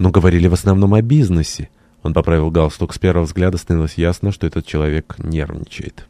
Но говорили в основном о бизнесе. Он поправил галстук. С первого взгляда становилось ясно, что этот человек нервничает.